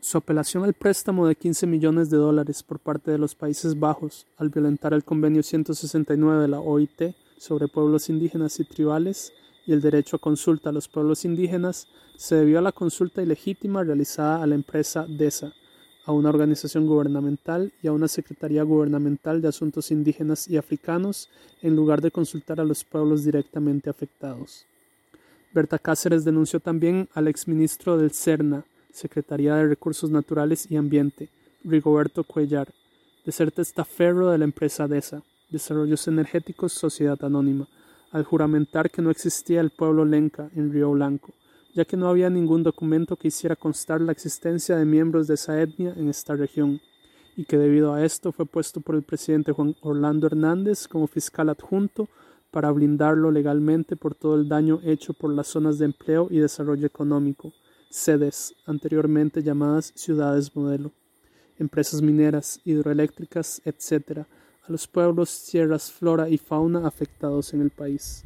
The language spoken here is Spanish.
Su apelación al préstamo de 15 millones de dólares por parte de los Países Bajos al violentar el convenio 169 de la OIT sobre pueblos indígenas y tribales y el derecho a consulta a los pueblos indígenas se debió a la consulta ilegítima realizada a la empresa DESA, a una organización gubernamental y a una Secretaría Gubernamental de Asuntos Indígenas y Africanos en lugar de consultar a los pueblos directamente afectados. Berta Cáceres denunció también al exministro del CERNA, Secretaría de Recursos Naturales y Ambiente, Rigoberto Cuellar, de ser testaferro de la empresa DESA, Desarrollos Energéticos Sociedad Anónima, al juramentar que no existía el pueblo lenca en Río Blanco, ya que no había ningún documento que hiciera constar la existencia de miembros de esa etnia en esta región, y que debido a esto fue puesto por el presidente Juan Orlando Hernández como fiscal adjunto para blindarlo legalmente por todo el daño hecho por las zonas de empleo y desarrollo económico, sedes anteriormente llamadas ciudades modelo, empresas mineras, hidroeléctricas, etc., a los pueblos, tierras, flora y fauna afectados en el país.